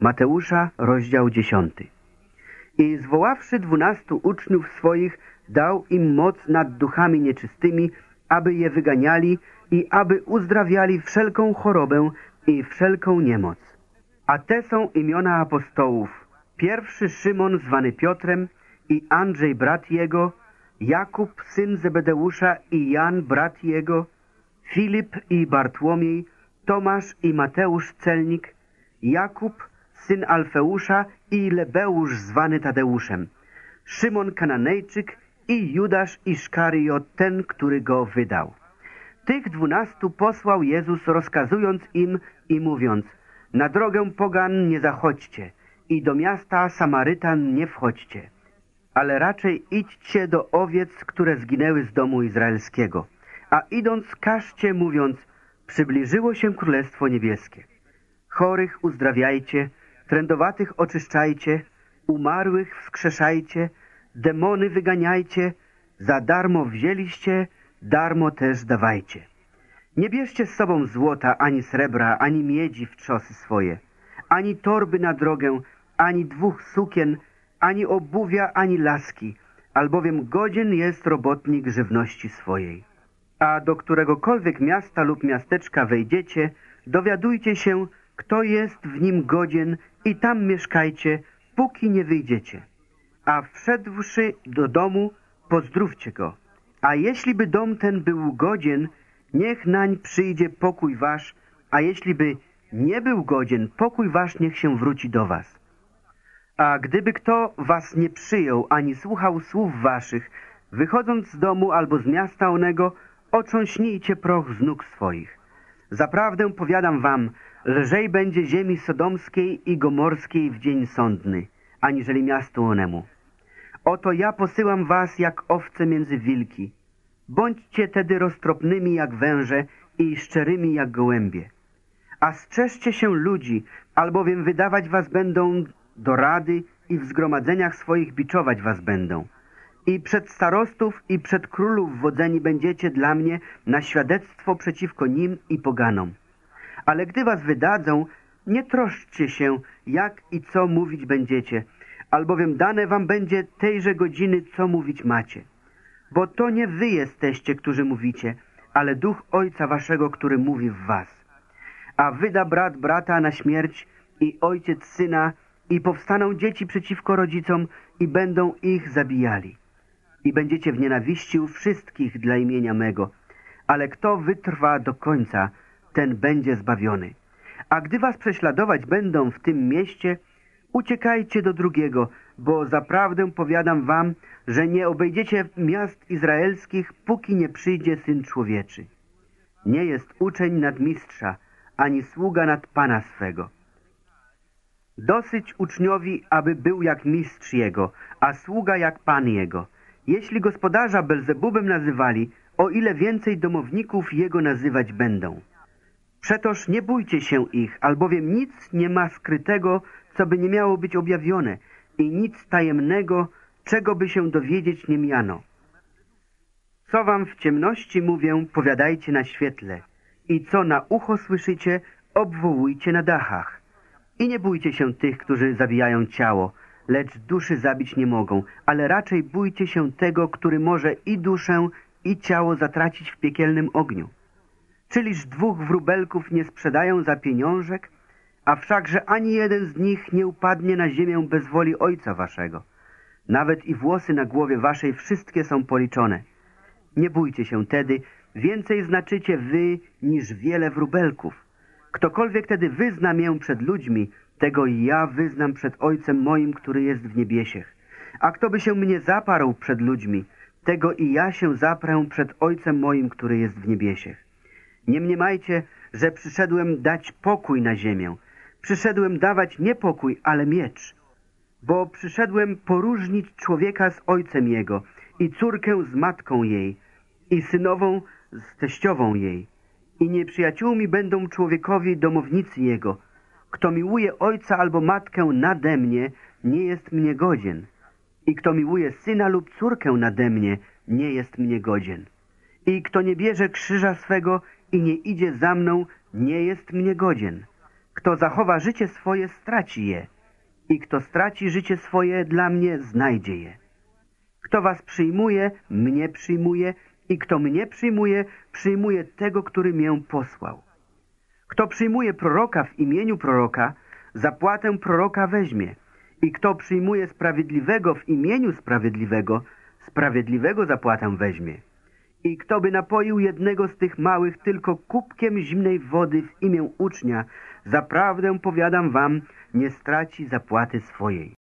Mateusza, rozdział 10. I zwoławszy dwunastu uczniów swoich, dał im moc nad duchami nieczystymi, aby je wyganiali i aby uzdrawiali wszelką chorobę i wszelką niemoc. A te są imiona apostołów. Pierwszy Szymon zwany Piotrem i Andrzej brat jego, Jakub syn Zebedeusza i Jan brat jego, Filip i Bartłomiej, Tomasz i Mateusz celnik, Jakub syn Alfeusza i Lebeusz zwany Tadeuszem, Szymon Kananejczyk i Judasz Iszkariot, ten, który go wydał. Tych dwunastu posłał Jezus, rozkazując im i mówiąc, na drogę pogan nie zachodźcie i do miasta Samarytan nie wchodźcie, ale raczej idźcie do owiec, które zginęły z domu izraelskiego. A idąc, każcie, mówiąc, przybliżyło się Królestwo Niebieskie. Chorych uzdrawiajcie, trędowatych oczyszczajcie, umarłych wskrzeszajcie, demony wyganiajcie, za darmo wzięliście, darmo też dawajcie. Nie bierzcie z sobą złota, ani srebra, ani miedzi w trzosy swoje, ani torby na drogę, ani dwóch sukien, ani obuwia, ani laski, albowiem godzien jest robotnik żywności swojej. A do któregokolwiek miasta lub miasteczka wejdziecie, dowiadujcie się, kto jest w nim godzien i tam mieszkajcie, póki nie wyjdziecie. A wszedłszy do domu, pozdrówcie go. A jeśli by dom ten był godzien, niech nań przyjdzie pokój wasz, a jeśli by nie był godzien, pokój wasz niech się wróci do was. A gdyby kto was nie przyjął, ani słuchał słów waszych, wychodząc z domu albo z miasta onego, otrząśnijcie proch z nóg swoich. Zaprawdę powiadam wam, lżej będzie ziemi sodomskiej i gomorskiej w dzień sądny, aniżeli miastu onemu. Oto ja posyłam was jak owce między wilki. Bądźcie tedy roztropnymi jak węże i szczerymi jak gołębie. A strzeżcie się ludzi, albowiem wydawać was będą do rady i w zgromadzeniach swoich biczować was będą. I przed starostów i przed królów wodzeni będziecie dla mnie na świadectwo przeciwko nim i poganom. Ale gdy was wydadzą, nie troszczcie się, jak i co mówić będziecie, albowiem dane wam będzie tejże godziny, co mówić macie. Bo to nie wy jesteście, którzy mówicie, ale duch Ojca waszego, który mówi w was. A wyda brat brata na śmierć i ojciec syna i powstaną dzieci przeciwko rodzicom i będą ich zabijali. I będziecie w nienawiści u wszystkich dla imienia mego, ale kto wytrwa do końca, ten będzie zbawiony. A gdy was prześladować będą w tym mieście, uciekajcie do drugiego, bo zaprawdę powiadam wam, że nie obejdziecie miast izraelskich, póki nie przyjdzie Syn Człowieczy. Nie jest uczeń nad mistrza, ani sługa nad Pana swego. Dosyć uczniowi, aby był jak mistrz jego, a sługa jak Pan jego. Jeśli gospodarza Belzebubem nazywali, o ile więcej domowników jego nazywać będą. Przetoż nie bójcie się ich, albowiem nic nie ma skrytego, co by nie miało być objawione i nic tajemnego, czego by się dowiedzieć nie miano. Co wam w ciemności mówię, powiadajcie na świetle i co na ucho słyszycie, obwołujcie na dachach. I nie bójcie się tych, którzy zabijają ciało, lecz duszy zabić nie mogą, ale raczej bójcie się tego, który może i duszę, i ciało zatracić w piekielnym ogniu. Czyliż dwóch wróbelków nie sprzedają za pieniążek, a wszakże ani jeden z nich nie upadnie na ziemię bez woli Ojca waszego. Nawet i włosy na głowie waszej wszystkie są policzone. Nie bójcie się tedy, więcej znaczycie wy niż wiele wróbelków. Ktokolwiek tedy wyzna mię przed ludźmi, tego i ja wyznam przed Ojcem moim, który jest w niebiesiech. A kto by się mnie zaparł przed ludźmi, tego i ja się zaprę przed Ojcem moim, który jest w niebiesiech. Nie mniemajcie, że przyszedłem dać pokój na ziemię. Przyszedłem dawać nie pokój, ale miecz. Bo przyszedłem poróżnić człowieka z ojcem jego i córkę z matką jej i synową z teściową jej. I nieprzyjaciółmi będą człowiekowi domownicy jego. Kto miłuje ojca albo matkę nade mnie, nie jest mnie godzien. I kto miłuje syna lub córkę nade mnie, nie jest mnie godzien. I kto nie bierze krzyża swego i nie idzie za mną, nie jest mnie godzien. Kto zachowa życie swoje, straci je. I kto straci życie swoje, dla mnie znajdzie je. Kto was przyjmuje, mnie przyjmuje. I kto mnie przyjmuje, przyjmuje tego, który mię posłał. Kto przyjmuje proroka w imieniu proroka, zapłatę proroka weźmie. I kto przyjmuje sprawiedliwego w imieniu sprawiedliwego, sprawiedliwego zapłatę weźmie. I kto by napoił jednego z tych małych tylko kubkiem zimnej wody w imię ucznia, zaprawdę powiadam wam, nie straci zapłaty swojej.